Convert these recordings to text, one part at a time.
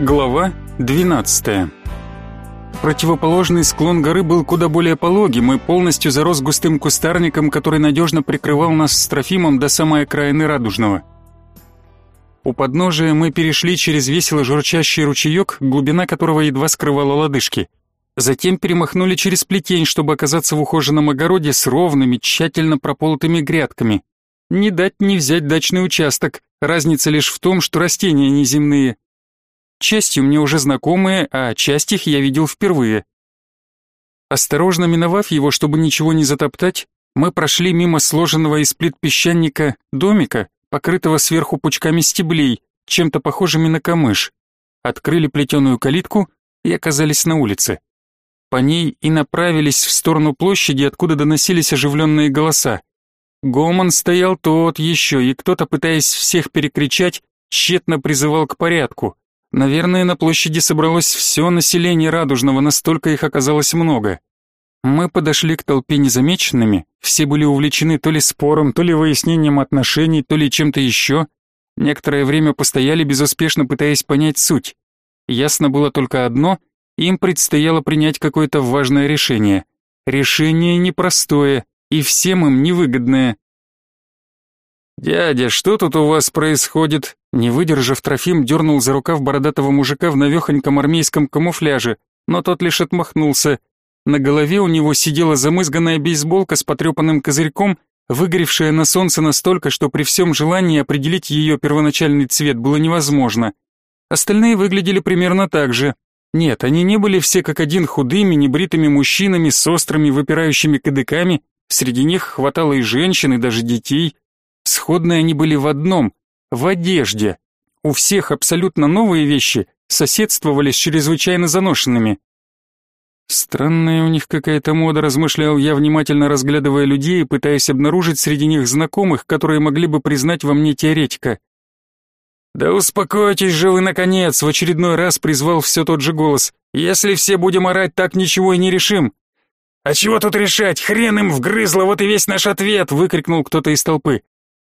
Глава 12. Противоположный склон горы был куда более пологим и полностью зарос густым кустарником, который надежно прикрывал нас с Трофимом до самой окраины Радужного. У подножия мы перешли через весело журчащий ручеек, глубина которого едва скрывала лодыжки. Затем перемахнули через плетень, чтобы оказаться в ухоженном огороде с ровными, тщательно прополотыми грядками. Не дать не взять дачный участок, разница лишь в том, что растения неземные, Частью мне уже знакомые, а часть их я видел впервые. Осторожно миновав его, чтобы ничего не затоптать, мы прошли мимо сложенного из плит песчаника домика, покрытого сверху пучками стеблей, чем-то похожими на камыш. Открыли плетеную калитку и оказались на улице. По ней и направились в сторону площади, откуда доносились оживленные голоса. Гомон стоял тот еще, и кто-то, пытаясь всех перекричать, тщетно призывал к порядку. Наверное, на площади собралось все население Радужного, настолько их оказалось много. Мы подошли к толпе незамеченными, все были увлечены то ли спором, то ли выяснением отношений, то ли чем-то еще. Некоторое время постояли, безуспешно пытаясь понять суть. Ясно было только одно — им предстояло принять какое-то важное решение. Решение непростое и всем им невыгодное. «Дядя, что тут у вас происходит?» Не выдержав, Трофим дернул за рукав бородатого мужика в навехоньком армейском камуфляже, но тот лишь отмахнулся. На голове у него сидела замызганная бейсболка с потрепанным козырьком, выгоревшая на солнце настолько, что при всем желании определить ее первоначальный цвет было невозможно. Остальные выглядели примерно так же. Нет, они не были все как один худыми, небритыми мужчинами с острыми выпирающими кадыками, среди них хватало и женщин, и даже детей. Сходные они были в одном — в одежде. У всех абсолютно новые вещи соседствовали с чрезвычайно заношенными. Странная у них какая-то мода, размышлял я, внимательно разглядывая людей и пытаясь обнаружить среди них знакомых, которые могли бы признать во мне теоретика. «Да успокойтесь же вы, наконец!» — в очередной раз призвал все тот же голос. «Если все будем орать, так ничего и не решим!» «А чего тут решать? Хрен им вгрызло, вот и весь наш ответ!» — выкрикнул кто-то из толпы.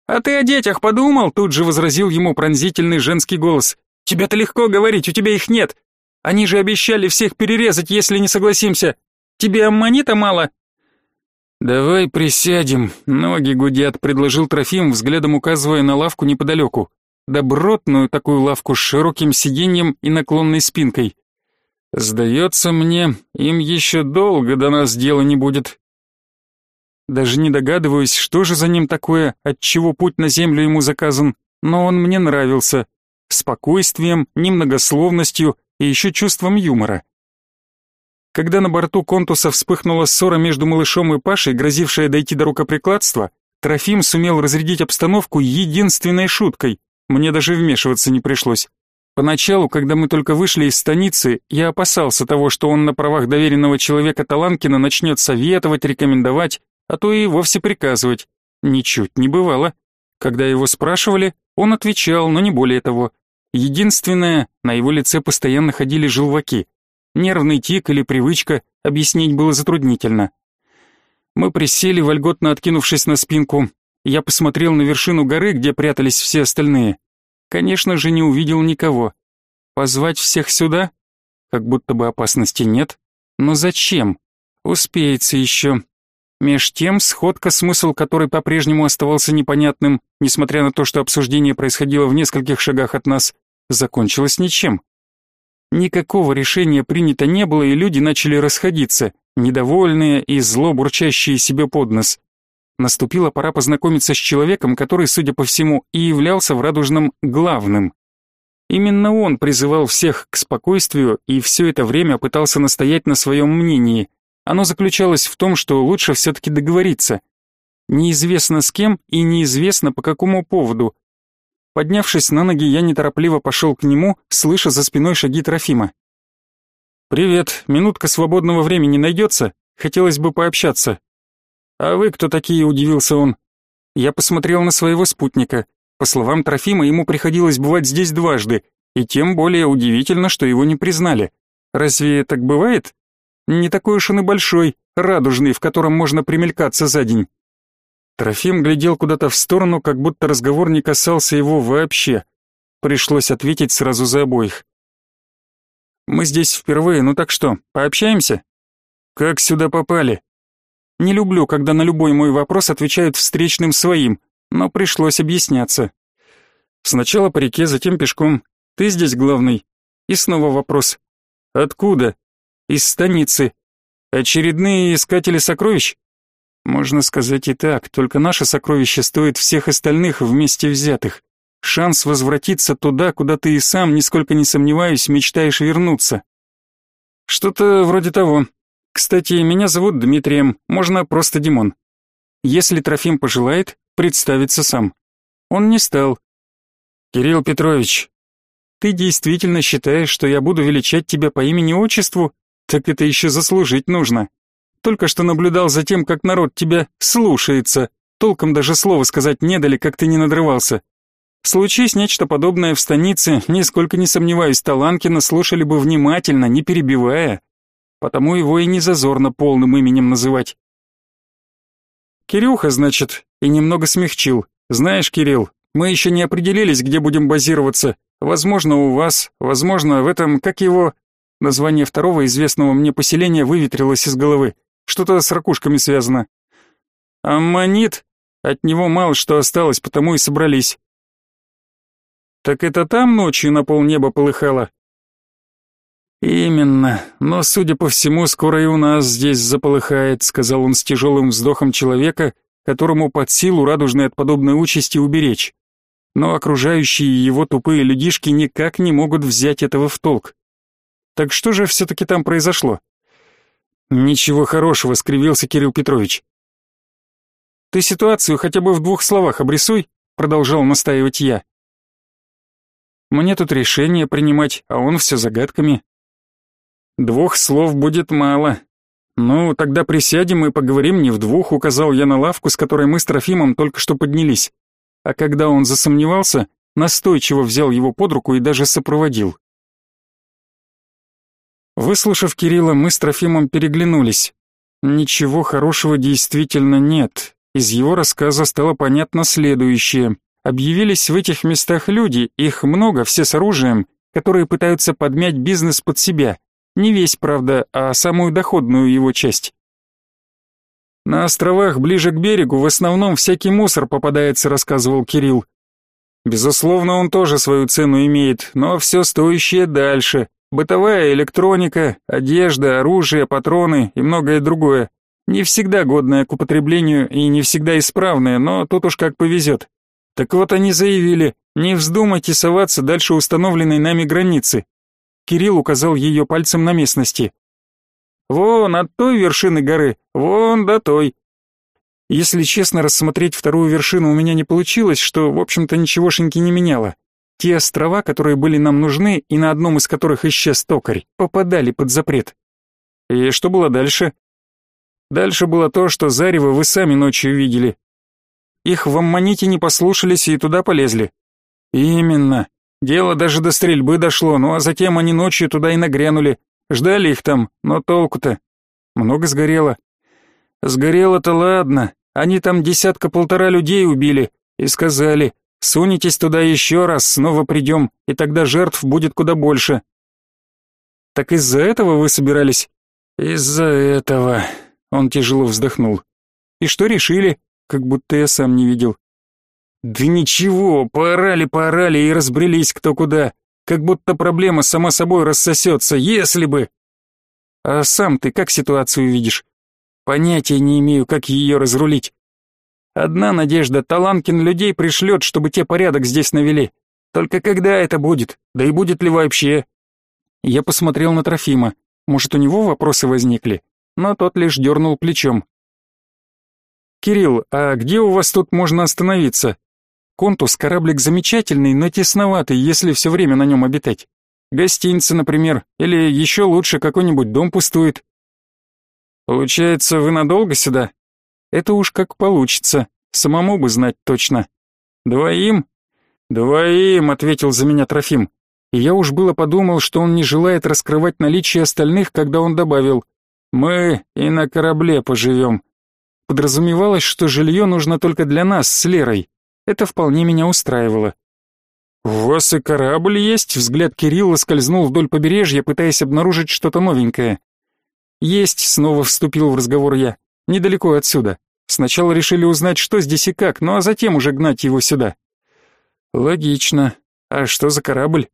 «А ты о детях подумал?» — тут же возразил ему пронзительный женский голос. «Тебе-то легко говорить, у тебя их нет. Они же обещали всех перерезать, если не согласимся. Тебе аммонита мало?» «Давай присядем, ноги гудят», — предложил Трофим, взглядом указывая на лавку неподалеку. Добротную такую лавку с широким сиденьем и наклонной спинкой. «Сдается мне, им еще долго до нас дела не будет. Даже не догадываюсь, что же за ним такое, от чего путь на землю ему заказан, но он мне нравился. Спокойствием, немногословностью и еще чувством юмора. Когда на борту Контуса вспыхнула ссора между малышом и Пашей, грозившая дойти до рукоприкладства, Трофим сумел разрядить обстановку единственной шуткой. Мне даже вмешиваться не пришлось. Поначалу, когда мы только вышли из станицы, я опасался того, что он на правах доверенного человека Таланкина начнет советовать, рекомендовать, а то и вовсе приказывать. Ничуть не бывало. Когда его спрашивали, он отвечал, но не более того. Единственное, на его лице постоянно ходили желваки. Нервный тик или привычка объяснить было затруднительно. Мы присели, вольготно откинувшись на спинку. Я посмотрел на вершину горы, где прятались все остальные. Конечно же, не увидел никого. Позвать всех сюда? Как будто бы опасности нет. Но зачем? Успеется еще. Меж тем, сходка, смысл которой по-прежнему оставался непонятным, несмотря на то, что обсуждение происходило в нескольких шагах от нас, закончилась ничем. Никакого решения принято не было, и люди начали расходиться, недовольные и зло бурчащие себе под нос. Наступила пора познакомиться с человеком, который, судя по всему, и являлся в Радужном главным. Именно он призывал всех к спокойствию и все это время пытался настоять на своем мнении, оно заключалось в том, что лучше все-таки договориться. Неизвестно с кем и неизвестно по какому поводу. Поднявшись на ноги, я неторопливо пошел к нему, слыша за спиной шаги Трофима. «Привет, минутка свободного времени найдется? Хотелось бы пообщаться». «А вы кто такие?» – удивился он. Я посмотрел на своего спутника. По словам Трофима, ему приходилось бывать здесь дважды, и тем более удивительно, что его не признали. Разве так бывает? Не такой уж он и большой, радужный, в котором можно примелькаться за день. Трофим глядел куда-то в сторону, как будто разговор не касался его вообще. Пришлось ответить сразу за обоих. Мы здесь впервые, ну так что, пообщаемся? Как сюда попали? Не люблю, когда на любой мой вопрос отвечают встречным своим, но пришлось объясняться. Сначала по реке, затем пешком. Ты здесь главный. И снова вопрос. Откуда? Из станицы. Очередные искатели сокровищ? Можно сказать и так, только наше сокровище стоит всех остальных вместе взятых. Шанс возвратиться туда, куда ты и сам, нисколько не сомневаюсь, мечтаешь вернуться. Что-то вроде того. Кстати, меня зовут Дмитрием, можно просто Димон. Если Трофим пожелает, представиться сам. Он не стал. Кирилл Петрович, ты действительно считаешь, что я буду величать тебя по имени-отчеству? Так это еще заслужить нужно. Только что наблюдал за тем, как народ тебя слушается. Толком даже слова сказать не дали, как ты не надрывался. Случись нечто подобное в станице, нисколько не сомневаюсь, Таланкина слушали бы внимательно, не перебивая. Потому его и не зазорно полным именем называть. Кирюха, значит, и немного смягчил. Знаешь, Кирилл, мы еще не определились, где будем базироваться. Возможно, у вас, возможно, в этом, как его... Название второго известного мне поселения выветрилось из головы. Что-то с ракушками связано. Аммонит? От него мало что осталось, потому и собрались. Так это там ночью на полнеба полыхало? Именно, но, судя по всему, скоро и у нас здесь заполыхает, сказал он с тяжелым вздохом человека, которому под силу радужной от подобной участи уберечь. Но окружающие его тупые людишки никак не могут взять этого в толк. Так что же все-таки там произошло? Ничего хорошего, скривился Кирилл Петрович. Ты ситуацию хотя бы в двух словах обрисуй, продолжал настаивать я. Мне тут решение принимать, а он все загадками. Двух слов будет мало. Ну, тогда присядем и поговорим не в двух, указал я на лавку, с которой мы с Трофимом только что поднялись. А когда он засомневался, настойчиво взял его под руку и даже сопроводил. Выслушав Кирилла, мы с Трофимом переглянулись. Ничего хорошего действительно нет. Из его рассказа стало понятно следующее. Объявились в этих местах люди, их много, все с оружием, которые пытаются подмять бизнес под себя. Не весь, правда, а самую доходную его часть. На островах ближе к берегу в основном всякий мусор попадается, рассказывал Кирилл. Безусловно, он тоже свою цену имеет, но все стоящее дальше. Бытовая электроника, одежда, оружие, патроны и многое другое. Не всегда годное к употреблению и не всегда исправное, но тут уж как повезет. Так вот они заявили, не вздумайте соваться дальше установленной нами границы. Кирилл указал ее пальцем на местности. Вон от той вершины горы, вон до той. Если честно, рассмотреть вторую вершину у меня не получилось, что, в общем-то, ничегошеньки не меняло. Те острова, которые были нам нужны и на одном из которых исчез токарь, попадали под запрет. И что было дальше? Дальше было то, что зарево вы сами ночью видели. Их в Аммоните не послушались и туда полезли. Именно. Дело даже до стрельбы дошло, ну а затем они ночью туда и нагрянули. Ждали их там, но толку-то. Много сгорело. Сгорело-то ладно. Они там десятка-полтора людей убили и сказали, сунетесь туда еще раз, снова придем, и тогда жертв будет куда больше. Так из-за этого вы собирались? Из-за этого. Он тяжело вздохнул. И что решили? как будто я сам не видел. Да ничего, поорали-поорали и разбрелись кто куда, как будто проблема сама собой рассосется, если бы... А сам ты как ситуацию видишь? Понятия не имею, как ее разрулить. Одна надежда, Таланкин людей пришлет, чтобы те порядок здесь навели. Только когда это будет? Да и будет ли вообще? Я посмотрел на Трофима. Может, у него вопросы возникли? Но тот лишь дернул плечом. «Кирилл, а где у вас тут можно остановиться? Контус кораблик замечательный, но тесноватый, если все время на нем обитать. Гостиница, например, или еще лучше какой-нибудь дом пустует». «Получается, вы надолго сюда?» «Это уж как получится, самому бы знать точно». «Двоим?» «Двоим», — ответил за меня Трофим. И я уж было подумал, что он не желает раскрывать наличие остальных, когда он добавил «Мы и на корабле поживем». Подразумевалось, что жилье нужно только для нас с Лерой. Это вполне меня устраивало. «У вас и корабль есть?» Взгляд Кирилла скользнул вдоль побережья, пытаясь обнаружить что-то новенькое. «Есть», — снова вступил в разговор я. «Недалеко отсюда. Сначала решили узнать, что здесь и как, ну а затем уже гнать его сюда». «Логично. А что за корабль?»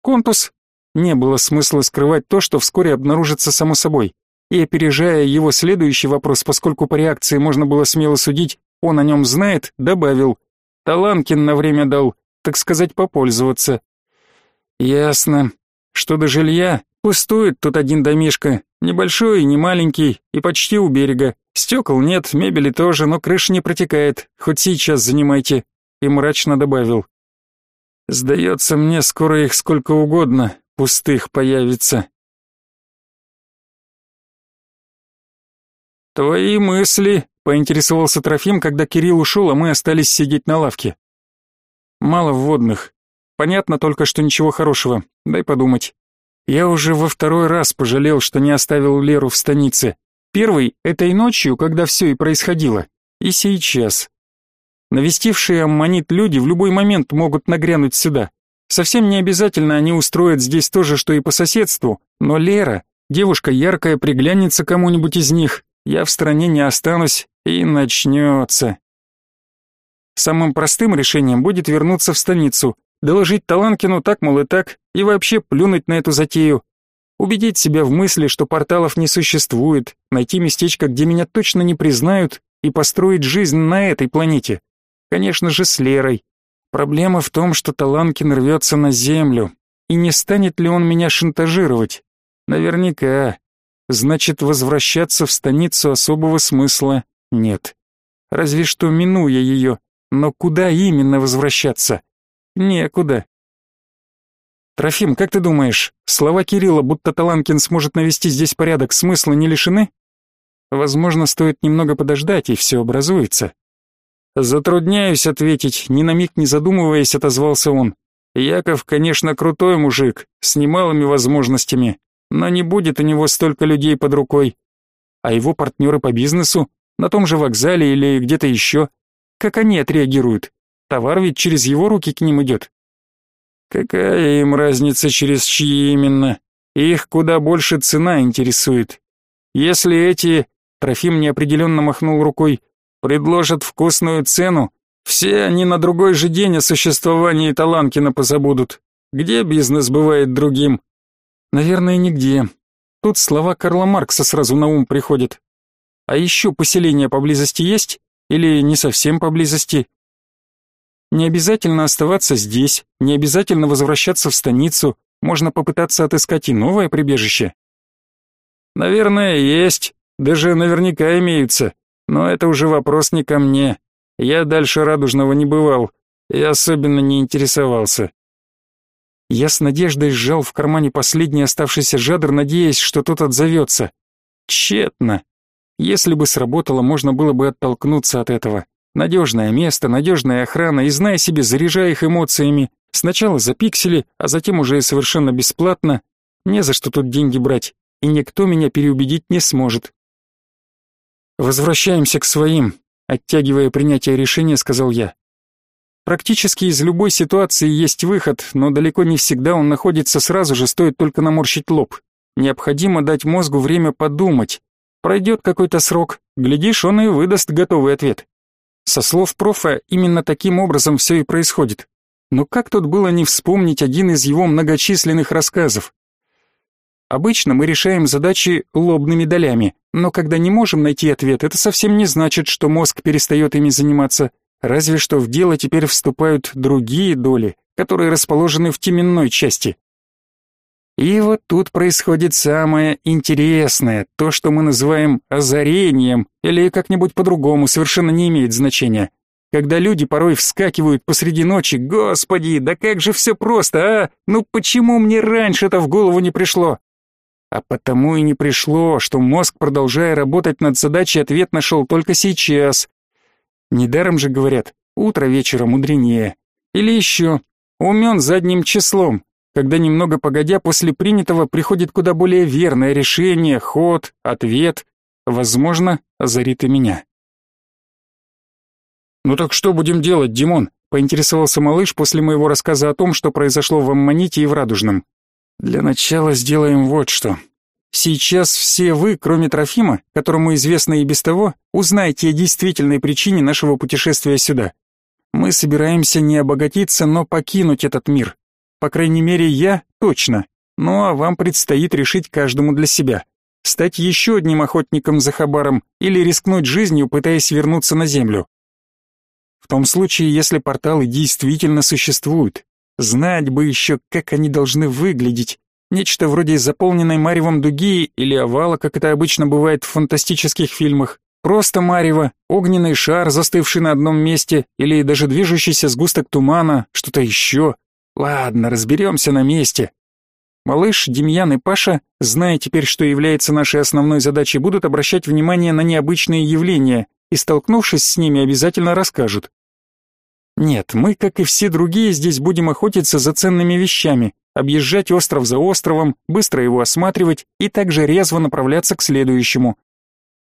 «Контус». Не было смысла скрывать то, что вскоре обнаружится само собой. И опережая его следующий вопрос, поскольку по реакции можно было смело судить, он о нем знает, добавил. Таланкин на время дал, так сказать, попользоваться. Ясно. Что до жилья, пустует тут один домишко, небольшой и не маленький, и почти у берега. Стекол нет, мебели тоже, но крыша не протекает, хоть сейчас занимайте. И мрачно добавил. Сдается мне, скоро их сколько угодно, пустых появится. Твои мысли, поинтересовался Трофим, когда Кирилл ушел, а мы остались сидеть на лавке. Мало вводных. Понятно только, что ничего хорошего. Дай подумать. Я уже во второй раз пожалел, что не оставил Леру в станице. Первый — этой ночью, когда все и происходило. И сейчас. Навестившие аммонит люди в любой момент могут нагрянуть сюда. Совсем не обязательно они устроят здесь то же, что и по соседству, но Лера, девушка яркая, приглянется кому-нибудь из них, я в стране не останусь, и начнется. Самым простым решением будет вернуться в станицу, доложить Таланкину так, мол, и так, и вообще плюнуть на эту затею. Убедить себя в мысли, что порталов не существует, найти местечко, где меня точно не признают, и построить жизнь на этой планете. Конечно же, с Лерой. Проблема в том, что Таланкин рвется на землю. И не станет ли он меня шантажировать? Наверняка. Значит, возвращаться в станицу особого смысла нет. Разве что минуя ее, но куда именно возвращаться? Некуда. Трофим, как ты думаешь, слова Кирилла, будто Таланкин сможет навести здесь порядок, смысла не лишены? Возможно, стоит немного подождать, и все образуется. Затрудняюсь ответить, ни на миг не задумываясь, отозвался он. Яков, конечно, крутой мужик, с немалыми возможностями, но не будет у него столько людей под рукой. А его партнеры по бизнесу, на том же вокзале или где-то еще, как они отреагируют? Товар ведь через его руки к ним идет. Какая им разница, через чьи именно? Их куда больше цена интересует. Если эти, Трофим неопределенно махнул рукой, предложат вкусную цену, все они на другой же день о существовании Таланкина позабудут. Где бизнес бывает другим? Наверное, нигде. Тут слова Карла Маркса сразу на ум приходят. А еще поселение поблизости есть? Или не совсем поблизости. Не обязательно оставаться здесь, не обязательно возвращаться в станицу, можно попытаться отыскать и новое прибежище. Наверное, есть, даже наверняка имеются, но это уже вопрос не ко мне. Я дальше Радужного не бывал и особенно не интересовался. Я с надеждой сжал в кармане последний оставшийся жадр, надеясь, что тот отзовется. Тщетно. Если бы сработало, можно было бы оттолкнуться от этого. Надежное место, надежная охрана, и зная себе, заряжая их эмоциями. Сначала за пиксели, а затем уже совершенно бесплатно. Не за что тут деньги брать, и никто меня переубедить не сможет. «Возвращаемся к своим», — оттягивая принятие решения, сказал я. Практически из любой ситуации есть выход, но далеко не всегда он находится сразу же, стоит только наморщить лоб. Необходимо дать мозгу время подумать, Пройдет какой-то срок, глядишь, он и выдаст готовый ответ. Со слов профа, именно таким образом все и происходит. Но как тут было не вспомнить один из его многочисленных рассказов? Обычно мы решаем задачи лобными долями, но когда не можем найти ответ, это совсем не значит, что мозг перестает ими заниматься, разве что в дело теперь вступают другие доли, которые расположены в теменной части. И вот тут происходит самое интересное, то, что мы называем озарением, или как-нибудь по-другому, совершенно не имеет значения. Когда люди порой вскакивают посреди ночи, господи, да как же все просто, а? Ну почему мне раньше это в голову не пришло? А потому и не пришло, что мозг, продолжая работать над задачей, ответ нашел только сейчас. Недаром же говорят, утро вечера мудренее. Или еще, умен задним числом, когда немного погодя после принятого приходит куда более верное решение, ход, ответ, возможно, озарит и меня. «Ну так что будем делать, Димон?» поинтересовался малыш после моего рассказа о том, что произошло в Аммоните и в Радужном. Для начала сделаем вот что. Сейчас все вы, кроме Трофима, которому известно и без того, узнаете о действительной причине нашего путешествия сюда. Мы собираемся не обогатиться, но покинуть этот мир. По крайней мере, я точно. Ну а вам предстоит решить каждому для себя. Стать еще одним охотником за хабаром или рискнуть жизнью, пытаясь вернуться на Землю. В том случае, если порталы действительно существуют, знать бы еще, как они должны выглядеть. Нечто вроде заполненной маревом дуги или овала, как это обычно бывает в фантастических фильмах. Просто марево, огненный шар, застывший на одном месте, или даже движущийся сгусток тумана, что-то еще. Ладно, разберемся на месте. Малыш, Демьян и Паша, зная теперь, что является нашей основной задачей, будут обращать внимание на необычные явления и, столкнувшись с ними, обязательно расскажут. Нет, мы, как и все другие, здесь будем охотиться за ценными вещами, объезжать остров за островом, быстро его осматривать и также резво направляться к следующему.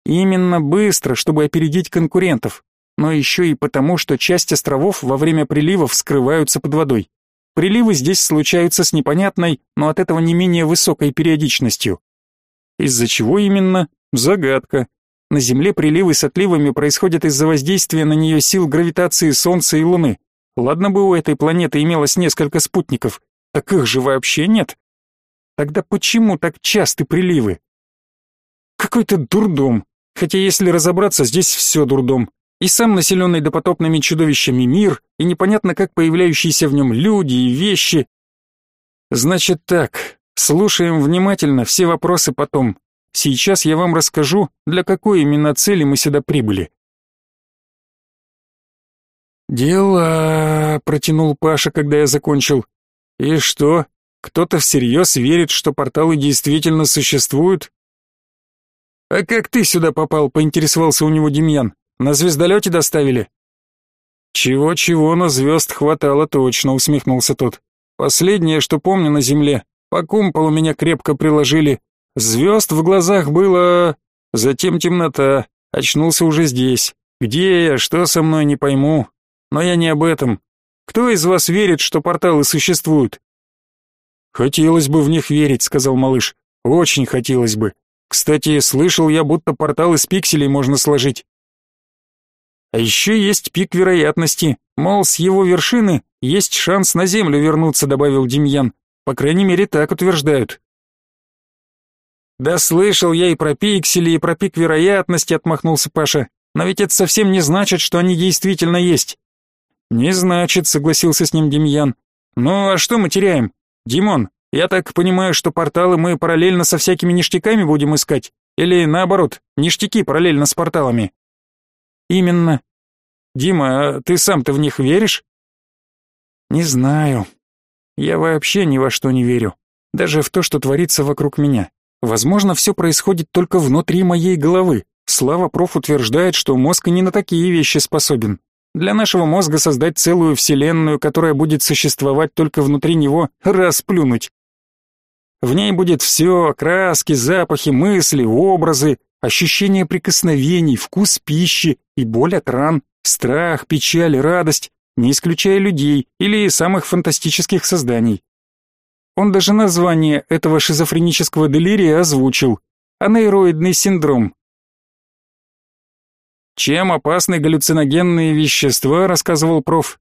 Именно быстро, чтобы опередить конкурентов, но еще и потому, что часть островов во время приливов скрываются под водой. Приливы здесь случаются с непонятной, но от этого не менее высокой периодичностью. Из-за чего именно? Загадка. На Земле приливы с отливами происходят из-за воздействия на нее сил гравитации Солнца и Луны. Ладно бы у этой планеты имелось несколько спутников, так их же вообще нет. Тогда почему так часты приливы? Какой-то дурдом. Хотя если разобраться, здесь все дурдом и сам населенный допотопными чудовищами мир, и непонятно как появляющиеся в нем люди и вещи. Значит так, слушаем внимательно, все вопросы потом. Сейчас я вам расскажу, для какой именно цели мы сюда прибыли. «Дела», — протянул Паша, когда я закончил. «И что, кто-то всерьез верит, что порталы действительно существуют?» «А как ты сюда попал?» — поинтересовался у него Демьян. На звездолете доставили?» «Чего-чего, но звезд хватало точно», — усмехнулся тот. «Последнее, что помню на Земле, по кумполу меня крепко приложили. Звезд в глазах было... Затем темнота. Очнулся уже здесь. Где я, что со мной, не пойму. Но я не об этом. Кто из вас верит, что порталы существуют?» «Хотелось бы в них верить», — сказал малыш. «Очень хотелось бы. Кстати, слышал я, будто портал из пикселей можно сложить. А еще есть пик вероятности, мол, с его вершины есть шанс на Землю вернуться, добавил Демьян. По крайней мере, так утверждают. Да слышал я и про пиксели, и про пик вероятности, отмахнулся Паша. Но ведь это совсем не значит, что они действительно есть. Не значит, согласился с ним Демьян. Ну, а что мы теряем? Димон, я так понимаю, что порталы мы параллельно со всякими ништяками будем искать? Или наоборот, ништяки параллельно с порталами? Именно. Дима, а ты сам-то в них веришь? Не знаю. Я вообще ни во что не верю. Даже в то, что творится вокруг меня. Возможно, все происходит только внутри моей головы. Слава проф утверждает, что мозг не на такие вещи способен. Для нашего мозга создать целую вселенную, которая будет существовать только внутри него, расплюнуть. В ней будет все, краски, запахи, мысли, образы, ощущение прикосновений, вкус пищи и боль от ран, страх, печаль, радость, не исключая людей или самых фантастических созданий. Он даже название этого шизофренического делирия озвучил – анейроидный синдром. Чем опасны галлюциногенные вещества, рассказывал проф,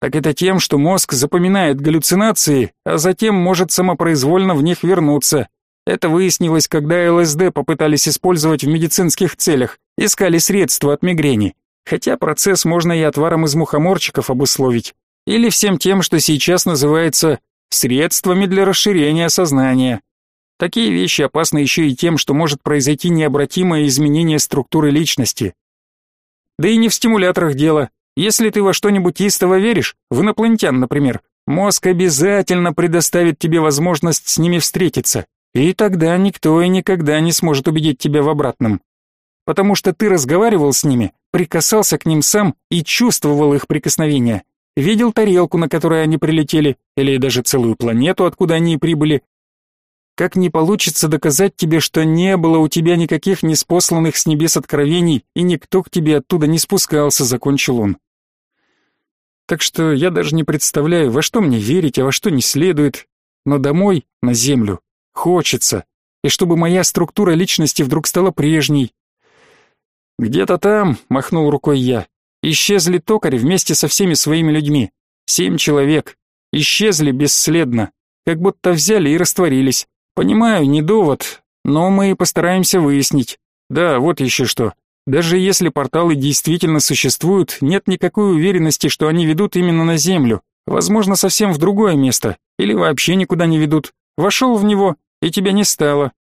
так это тем, что мозг запоминает галлюцинации, а затем может самопроизвольно в них вернуться. Это выяснилось, когда ЛСД попытались использовать в медицинских целях, искали средства от мигрени. Хотя процесс можно и отваром из мухоморчиков обусловить. Или всем тем, что сейчас называется средствами для расширения сознания. Такие вещи опасны еще и тем, что может произойти необратимое изменение структуры личности. Да и не в стимуляторах дело. Если ты во что-нибудь истово веришь, в инопланетян, например, мозг обязательно предоставит тебе возможность с ними встретиться. И тогда никто и никогда не сможет убедить тебя в обратном. Потому что ты разговаривал с ними, прикасался к ним сам и чувствовал их прикосновение. Видел тарелку, на которой они прилетели, или даже целую планету, откуда они прибыли. Как не получится доказать тебе, что не было у тебя никаких неспосланных с небес откровений, и никто к тебе оттуда не спускался, закончил он. Так что я даже не представляю, во что мне верить, а во что не следует. Но домой, на землю, хочется. И чтобы моя структура личности вдруг стала прежней. Где-то там, махнул рукой я, исчезли токари вместе со всеми своими людьми. Семь человек. Исчезли бесследно. Как будто взяли и растворились. Понимаю, не довод, но мы постараемся выяснить. Да, вот еще что. Даже если порталы действительно существуют, нет никакой уверенности, что они ведут именно на Землю. Возможно, совсем в другое место. Или вообще никуда не ведут. Вошел в него, и тебя не стало.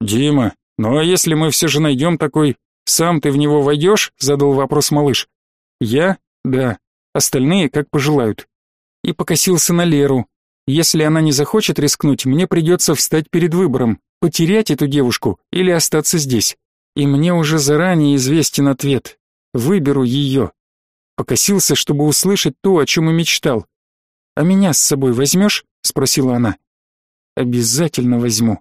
Дима, ну а если мы все же найдем такой, сам ты в него войдешь? Задал вопрос малыш. Я? Да. Остальные как пожелают. И покосился на Леру. Если она не захочет рискнуть, мне придется встать перед выбором, потерять эту девушку или остаться здесь. И мне уже заранее известен ответ. Выберу ее. Покосился, чтобы услышать то, о чем и мечтал. «А меня с собой возьмешь?» — спросила она. «Обязательно возьму.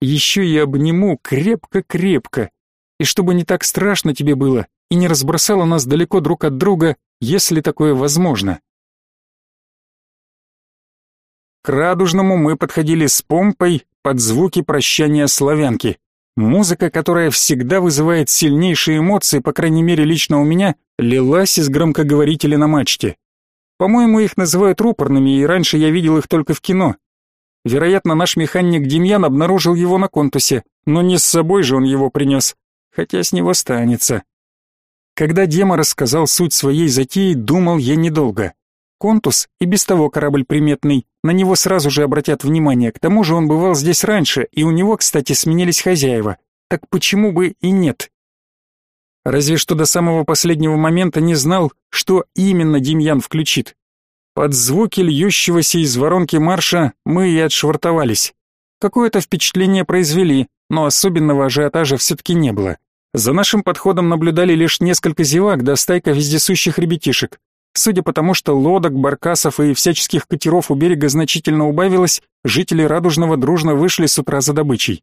Еще и обниму крепко-крепко. И чтобы не так страшно тебе было и не разбросало нас далеко друг от друга, если такое возможно». К Радужному мы подходили с помпой под звуки прощания славянки. Музыка, которая всегда вызывает сильнейшие эмоции, по крайней мере лично у меня, лилась из громкоговорителя на мачте. По-моему, их называют рупорными, и раньше я видел их только в кино. Вероятно, наш механик Демьян обнаружил его на контусе, но не с собой же он его принес, хотя с него станется. Когда Дема рассказал суть своей затеи, думал я недолго. Контус и без того корабль приметный, на него сразу же обратят внимание. К тому же он бывал здесь раньше, и у него, кстати, сменились хозяева. Так почему бы и нет? Разве что до самого последнего момента не знал, что именно Демьян включит. Под звуки льющегося из воронки марша мы и отшвартовались. Какое-то впечатление произвели, но особенного ажиотажа все-таки не было. За нашим подходом наблюдали лишь несколько зевак да стайка вездесущих ребятишек. Судя по тому, что лодок, баркасов и всяческих катеров у берега значительно убавилось, жители Радужного дружно вышли с утра за добычей.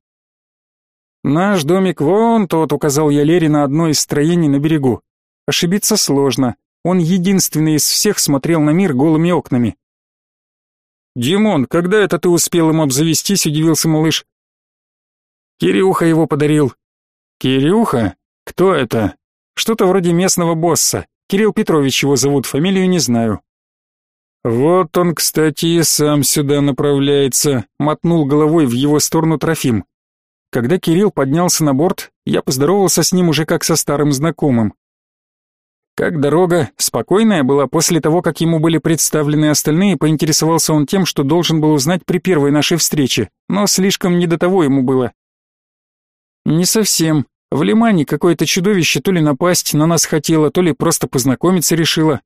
«Наш домик вон тот», — указал я Лере на одно из строений на берегу. Ошибиться сложно. Он единственный из всех смотрел на мир голыми окнами. «Димон, когда это ты успел им обзавестись?» — удивился малыш. «Кирюха его подарил». «Кирюха? Кто это?» «Что-то вроде местного босса. Кирилл Петрович его зовут, фамилию не знаю. Вот он, кстати, и сам сюда направляется, мотнул головой в его сторону Трофим. Когда Кирилл поднялся на борт, я поздоровался с ним уже как со старым знакомым. Как дорога, спокойная была после того, как ему были представлены остальные, поинтересовался он тем, что должен был узнать при первой нашей встрече, но слишком не до того ему было. Не совсем, в Лимане какое-то чудовище то ли напасть на нас хотело, то ли просто познакомиться решило.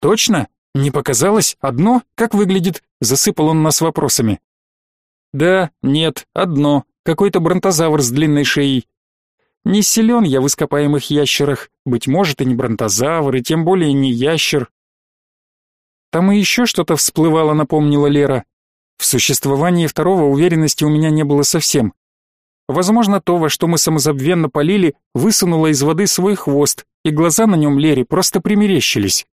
Точно? Не показалось? Одно? Как выглядит? Засыпал он нас вопросами. Да, нет, одно. Какой-то бронтозавр с длинной шеей. Не силен я в ископаемых ящерах. Быть может, и не бронтозавр, и тем более не ящер. Там и еще что-то всплывало, напомнила Лера. В существовании второго уверенности у меня не было совсем. Возможно, то, во что мы самозабвенно полили, высунуло из воды свой хвост, и глаза на нем Лере просто примерещились.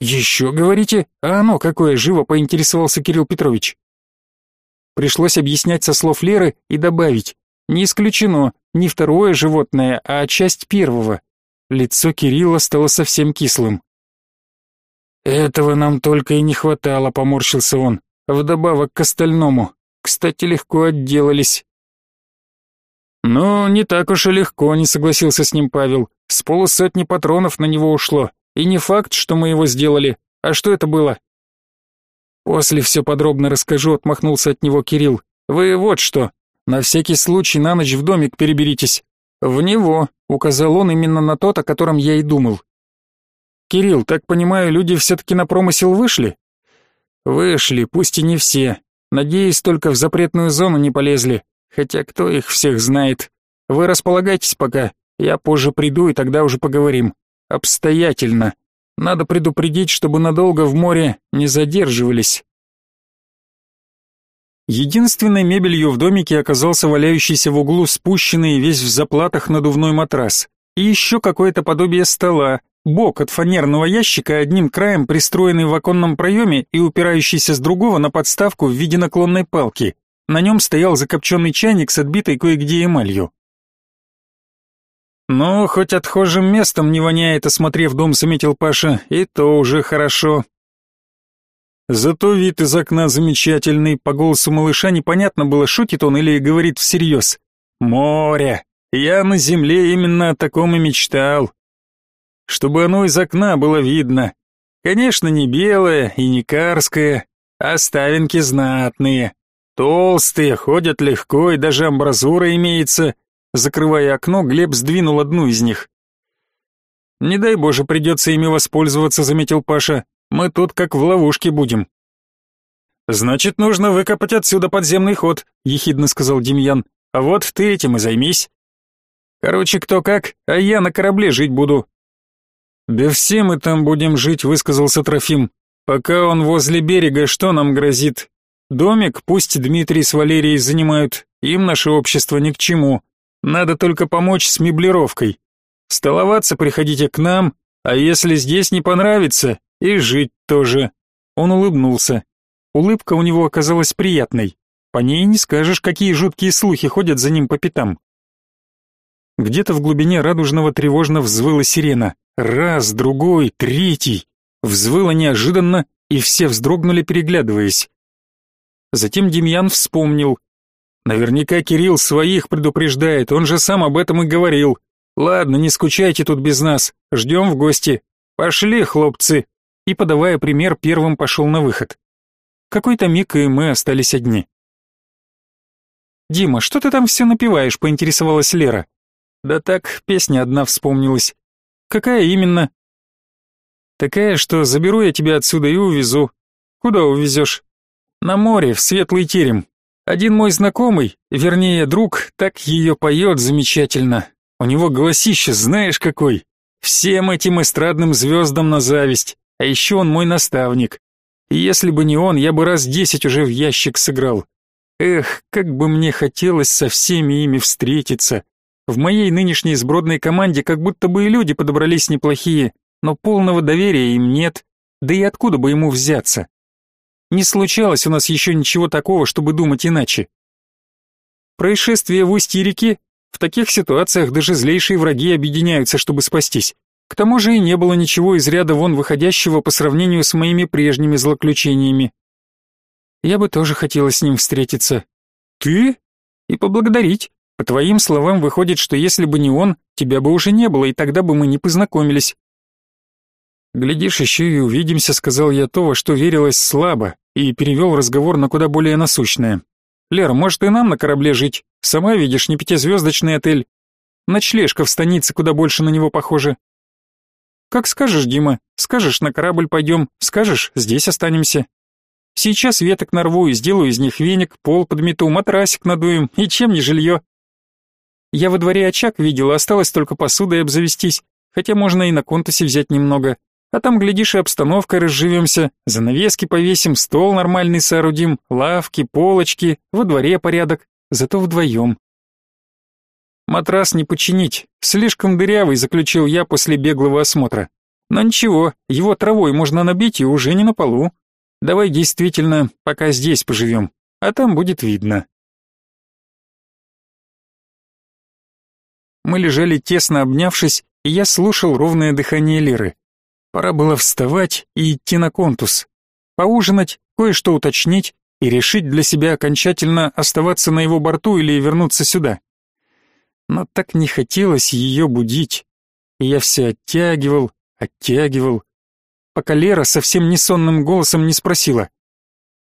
«Еще, говорите? А оно какое?» — живо поинтересовался Кирилл Петрович. Пришлось объяснять со слов Леры и добавить. Не исключено, не второе животное, а часть первого. Лицо Кирилла стало совсем кислым. «Этого нам только и не хватало», — поморщился он, вдобавок к остальному. Кстати, легко отделались. «Ну, не так уж и легко», — не согласился с ним Павел. «С полусотни патронов на него ушло. И не факт, что мы его сделали. А что это было?» «После все подробно расскажу», — отмахнулся от него Кирилл. «Вы вот что, на всякий случай на ночь в домик переберитесь». «В него», — указал он именно на тот, о котором я и думал. «Кирилл, так понимаю, люди все-таки на промысел вышли?» «Вышли, пусть и не все. Надеюсь, только в запретную зону не полезли. Хотя кто их всех знает? Вы располагайтесь пока. Я позже приду, и тогда уже поговорим. Обстоятельно. Надо предупредить, чтобы надолго в море не задерживались. Единственной мебелью в домике оказался валяющийся в углу спущенный весь в заплатах надувной матрас. И еще какое-то подобие стола, Бок от фанерного ящика, одним краем пристроенный в оконном проеме и упирающийся с другого на подставку в виде наклонной палки. На нем стоял закопченный чайник с отбитой кое-где эмалью. «Ну, хоть отхожим местом не воняет», — осмотрев дом, заметил Паша, — «и то уже хорошо». Зато вид из окна замечательный, по голосу малыша непонятно было, шутит он или говорит всерьез. «Море! Я на земле именно о таком и мечтал. Чтобы оно из окна было видно. Конечно, не белое и не карское, а ставинки знатные. Толстые, ходят легко и даже амбразура имеется, Закрывая окно, Глеб сдвинул одну из них. «Не дай боже, придется ими воспользоваться», — заметил Паша. «Мы тут как в ловушке будем». «Значит, нужно выкопать отсюда подземный ход», — ехидно сказал Демьян. «А вот ты этим и займись». «Короче, кто как, а я на корабле жить буду». «Да все мы там будем жить», — высказался Трофим. «Пока он возле берега, что нам грозит? Домик пусть Дмитрий с Валерией занимают, им наше общество ни к чему. Надо только помочь с меблировкой. Столоваться приходите к нам, а если здесь не понравится, и жить тоже. Он улыбнулся. Улыбка у него оказалась приятной. По ней не скажешь, какие жуткие слухи ходят за ним по пятам. Где-то в глубине радужного тревожно взвыла сирена. Раз, другой, третий. Взвыла неожиданно, и все вздрогнули, переглядываясь. Затем Демьян вспомнил, Наверняка Кирилл своих предупреждает, он же сам об этом и говорил. Ладно, не скучайте тут без нас, ждем в гости. Пошли, хлопцы. И, подавая пример, первым пошел на выход. Какой-то миг, и мы остались одни. «Дима, что ты там все напеваешь?» — поинтересовалась Лера. «Да так, песня одна вспомнилась. Какая именно?» «Такая, что заберу я тебя отсюда и увезу. Куда увезешь?» «На море, в светлый терем. Один мой знакомый, вернее друг, так ее поет замечательно. У него голосище знаешь какой. Всем этим эстрадным звездам на зависть. А еще он мой наставник. И если бы не он, я бы раз десять уже в ящик сыграл. Эх, как бы мне хотелось со всеми ими встретиться. В моей нынешней сбродной команде как будто бы и люди подобрались неплохие, но полного доверия им нет. Да и откуда бы ему взяться? Не случалось у нас еще ничего такого, чтобы думать иначе. Происшествие в устье реки, в таких ситуациях даже злейшие враги объединяются, чтобы спастись. К тому же и не было ничего из ряда вон выходящего по сравнению с моими прежними злоключениями. Я бы тоже хотела с ним встретиться. Ты? И поблагодарить. По твоим словам, выходит, что если бы не он, тебя бы уже не было, и тогда бы мы не познакомились. «Глядишь, еще и увидимся», — сказал я то, во что верилось слабо, и перевел разговор на куда более насущное. «Лер, может и нам на корабле жить? Сама видишь, не пятизвездочный отель. Ночлежка в станице куда больше на него похожа». «Как скажешь, Дима. Скажешь, на корабль пойдем. Скажешь, здесь останемся. Сейчас веток нарву и сделаю из них веник, пол подмету, матрасик надуем, и чем не жилье. Я во дворе очаг видел, осталось только посудой обзавестись, хотя можно и на контусе взять немного. А там, глядишь, и обстановкой разживемся, занавески повесим, стол нормальный соорудим, лавки, полочки, во дворе порядок, зато вдвоем. Матрас не починить, слишком дырявый, заключил я после беглого осмотра. Но ничего, его травой можно набить и уже не на полу. Давай действительно пока здесь поживем, а там будет видно. Мы лежали тесно обнявшись, и я слушал ровное дыхание Леры. Пора было вставать и идти на контус, поужинать, кое-что уточнить и решить для себя окончательно оставаться на его борту или вернуться сюда. Но так не хотелось ее будить, и я все оттягивал, оттягивал, пока Лера совсем не сонным голосом не спросила.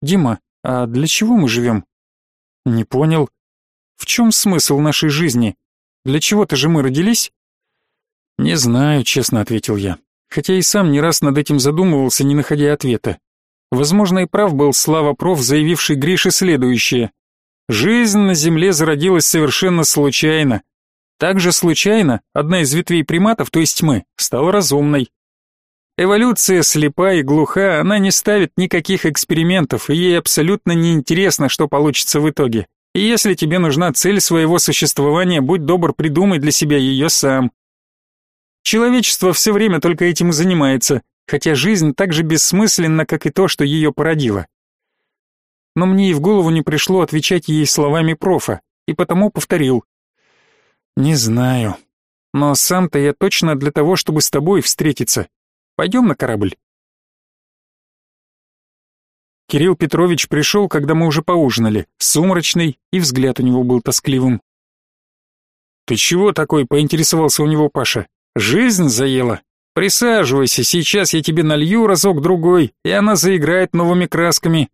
«Дима, а для чего мы живем?» «Не понял. В чем смысл нашей жизни? Для чего-то же мы родились?» «Не знаю», — честно ответил я хотя и сам не раз над этим задумывался, не находя ответа. Возможно, и прав был Слава Проф, заявивший Грише следующее. «Жизнь на Земле зародилась совершенно случайно. Также случайно одна из ветвей приматов, то есть мы, стала разумной. Эволюция слепа и глуха, она не ставит никаких экспериментов, и ей абсолютно неинтересно, что получится в итоге. И если тебе нужна цель своего существования, будь добр, придумай для себя ее сам. Человечество все время только этим и занимается, хотя жизнь так же бессмысленна, как и то, что ее породило. Но мне и в голову не пришло отвечать ей словами профа, и потому повторил. «Не знаю. Но сам-то я точно для того, чтобы с тобой встретиться. Пойдем на корабль». Кирилл Петрович пришел, когда мы уже поужинали, сумрачный, и взгляд у него был тоскливым. «Ты чего такой?» — поинтересовался у него Паша. «Жизнь заела? Присаживайся, сейчас я тебе налью разок-другой, и она заиграет новыми красками».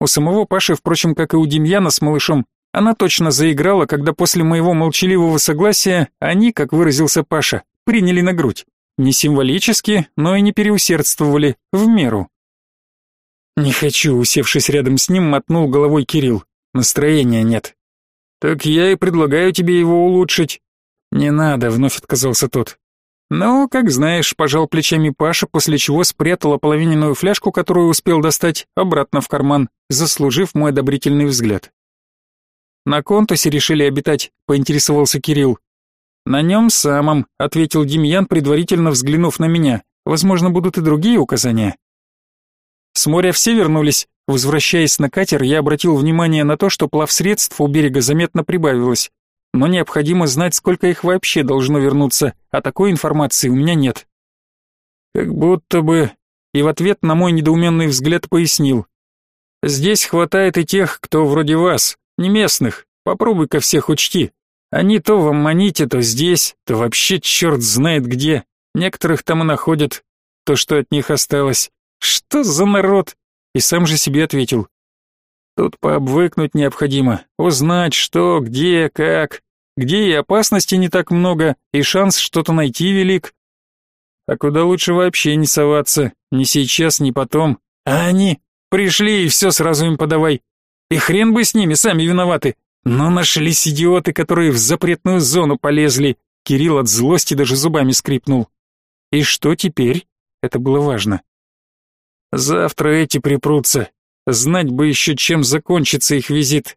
У самого Паши, впрочем, как и у Демьяна с малышом, она точно заиграла, когда после моего молчаливого согласия они, как выразился Паша, приняли на грудь. Не символически, но и не переусердствовали, в меру. «Не хочу», — усевшись рядом с ним, мотнул головой Кирилл. «Настроения нет». «Так я и предлагаю тебе его улучшить». «Не надо», — вновь отказался тот. «Ну, как знаешь», — пожал плечами Паша, после чего спрятал ополовиненную фляжку, которую успел достать, обратно в карман, заслужив мой одобрительный взгляд. «На контусе решили обитать», — поинтересовался Кирилл. «На нем самом», — ответил Демьян, предварительно взглянув на меня. «Возможно, будут и другие указания». С моря все вернулись. Возвращаясь на катер, я обратил внимание на то, что плавсредств у берега заметно прибавилось. Но необходимо знать, сколько их вообще должно вернуться, а такой информации у меня нет. Как будто бы... И в ответ на мой недоуменный взгляд пояснил. Здесь хватает и тех, кто вроде вас, не местных. Попробуй-ка всех учти. Они то в Аммоните, то здесь, то вообще черт знает где. Некоторых там и находят. То, что от них осталось. Что за народ? И сам же себе ответил. Тут пообвыкнуть необходимо, узнать что, где, как, где и опасности не так много, и шанс что-то найти велик. А куда лучше вообще не соваться, ни сейчас, ни потом. А они пришли и все сразу им подавай. И хрен бы с ними, сами виноваты. Но нашлись идиоты, которые в запретную зону полезли. Кирилл от злости даже зубами скрипнул. И что теперь? Это было важно. Завтра эти припрутся. Знать бы еще, чем закончится их визит.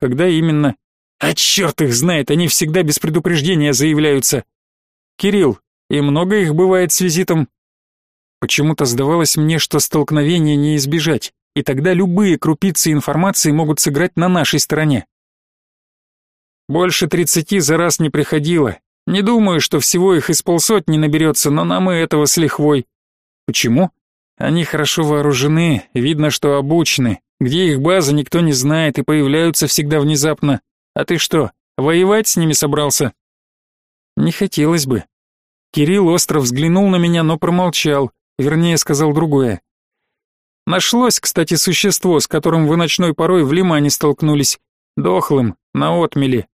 Когда именно? А черт их знает, они всегда без предупреждения заявляются. Кирилл, и много их бывает с визитом? Почему-то сдавалось мне, что столкновения не избежать, и тогда любые крупицы информации могут сыграть на нашей стороне. Больше тридцати за раз не приходило. Не думаю, что всего их из полсотни наберется, но нам и этого с лихвой. Почему? Они хорошо вооружены, видно, что обучены. Где их база, никто не знает и появляются всегда внезапно. А ты что, воевать с ними собрался? Не хотелось бы. Кирилл остро взглянул на меня, но промолчал, вернее сказал другое. Нашлось, кстати, существо, с которым вы ночной порой в лимане столкнулись, дохлым, на отмели.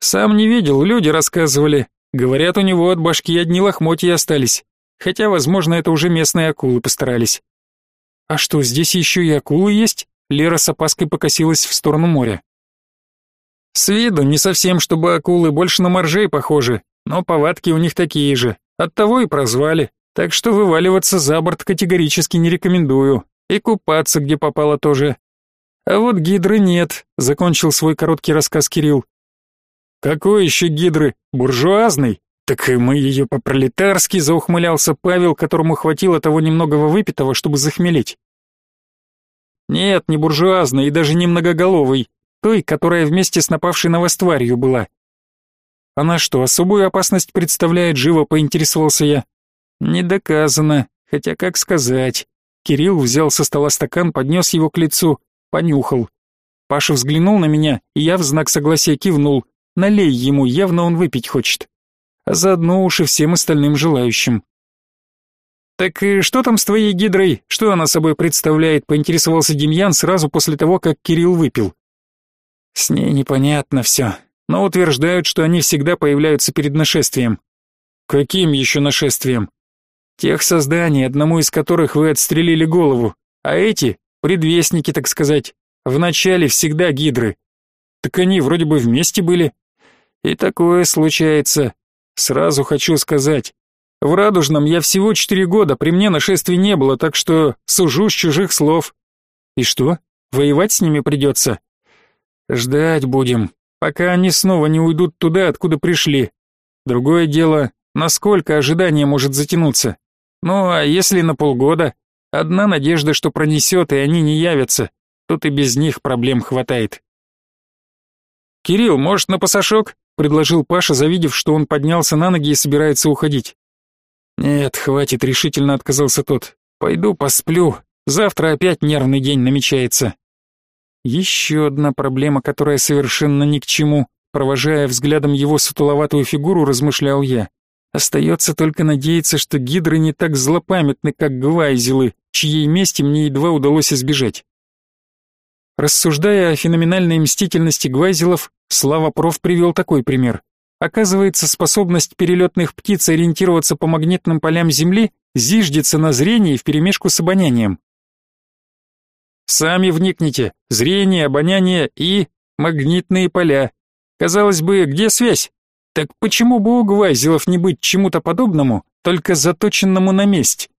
Сам не видел, люди рассказывали. Говорят, у него от башки одни лохмотья остались. Хотя, возможно, это уже местные акулы постарались. А что, здесь еще и акулы есть? Лера с опаской покосилась в сторону моря. С виду не совсем, чтобы акулы, больше на моржей похожи, но повадки у них такие же. Оттого и прозвали. Так что вываливаться за борт категорически не рекомендую. И купаться где попало тоже. А вот гидры нет, закончил свой короткий рассказ Кирилл. Какой еще гидры? Буржуазный? Так и мы ее по-пролетарски заухмылялся Павел, которому хватило того немногого выпитого, чтобы захмелеть. Нет, не буржуазный и даже не многоголовый, той, которая вместе с напавшей на вас тварью была. Она что, особую опасность представляет, живо поинтересовался я. Не доказано, хотя как сказать. Кирилл взял со стола стакан, поднес его к лицу, понюхал. Паша взглянул на меня, и я в знак согласия кивнул. Налей ему, явно он выпить хочет а заодно уж и всем остальным желающим. «Так и что там с твоей гидрой? Что она собой представляет?» — поинтересовался Демьян сразу после того, как Кирилл выпил. «С ней непонятно все, но утверждают, что они всегда появляются перед нашествием». «Каким еще нашествием?» «Тех созданий, одному из которых вы отстрелили голову, а эти — предвестники, так сказать. Вначале всегда гидры. Так они вроде бы вместе были. И такое случается. Сразу хочу сказать, в Радужном я всего четыре года, при мне нашествий не было, так что сужу с чужих слов. И что, воевать с ними придется? Ждать будем, пока они снова не уйдут туда, откуда пришли. Другое дело, Насколько ожидание может затянуться? Ну, а если на полгода? Одна надежда, что пронесет, и они не явятся. Тут и без них проблем хватает. «Кирилл, может, на пасашок?» — предложил Паша, завидев, что он поднялся на ноги и собирается уходить. «Нет, хватит», — решительно отказался тот. «Пойду посплю. Завтра опять нервный день намечается». Еще одна проблема, которая совершенно ни к чему. Провожая взглядом его сутуловатую фигуру, размышлял я. Остается только надеяться, что гидры не так злопамятны, как гвайзелы, чьей мести мне едва удалось избежать. Рассуждая о феноменальной мстительности гвайзелов, Слава Проф привел такой пример. Оказывается, способность перелетных птиц ориентироваться по магнитным полям Земли зиждется на зрении вперемешку с обонянием. Сами вникните. Зрение, обоняние и магнитные поля. Казалось бы, где связь? Так почему бы у Гвайзелов не быть чему-то подобному, только заточенному на месть?